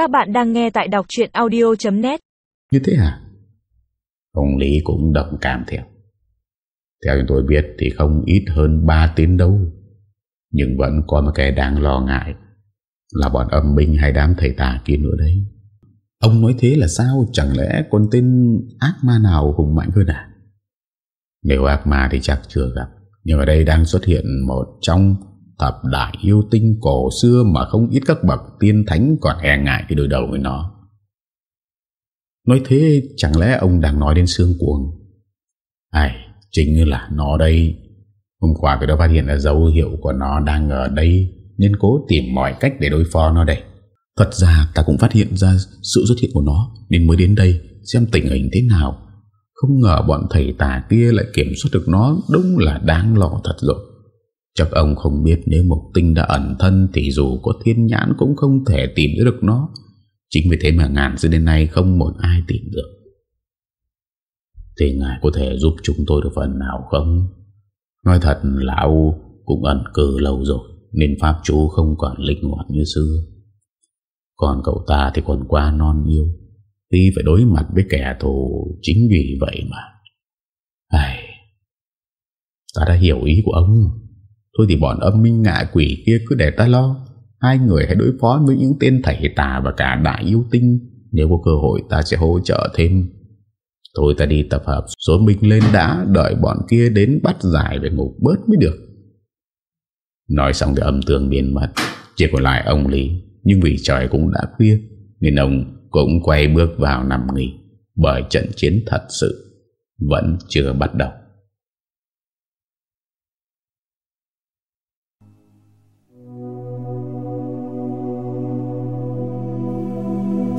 Các bạn đang nghe tại đọc chuyện audio.net Như thế à? Ông Lý cũng đồng cảm theo. Theo chúng tôi biết thì không ít hơn 3 tiếng đâu. Nhưng vẫn có một cái đáng lo ngại là bọn âm binh hay đám thầy tà kia nữa đấy. Ông nói thế là sao? Chẳng lẽ con tên ác ma nào hùng mạnh hơn à? Nếu ác ma thì chắc chưa gặp. Nhưng ở đây đang xuất hiện một trong thập đại yêu tinh cổ xưa mà không ít các bậc tiên thánh còn e ngại cái đối đầu với nó. Nói thế chẳng lẽ ông đang nói đến xương cuồng? Ai, chính như là nó đây. Hôm qua tôi đã phát hiện ra dấu hiệu của nó đang ở đây nên cố tìm mọi cách để đối phó nó đây. Thật ra ta cũng phát hiện ra sự xuất hiện của nó nên mới đến đây xem tình hình thế nào. Không ngờ bọn thầy tà kia lại kiểm soát được nó đúng là đáng lo thật rồi. Chắc ông không biết nếu mục tinh đã ẩn thân thì dù có thiên nhãn cũng không thể tìm được nó. Chính vì thế mà ngàn dưới đến nay không một ai tìm được. Thì ngài có thể giúp chúng tôi được phần nào không? Nói thật lão cũng ẩn cư lâu rồi, nên pháp chú không còn linh hoạt như xưa. Còn cậu ta thì còn quá non yêu, Tuy phải đối mặt với kẻ thù Chính vì vậy mà Ai... Ta đã hiểu ý của ông Thôi thì bọn âm minh ngạ quỷ kia cứ để ta lo. Hai người hãy đối phó với những tên thầy tà Và cả đại yêu tinh. Nếu có cơ hội, ta sẽ hỗ trợ thêm. Thôi ta đi tập hợp số mình lên đã, Đợi bọn kia đến bắt giải về ngục bớt mới được. Nói xong thì âm tường biến mất. Chỉ còn lại ông Lý. Nhưng vì trời cũng đã khuya, Nên ông cũng quay bước vào nằm nghỉ. Bởi trận chiến thật sự Vẫn chưa bắt đầu.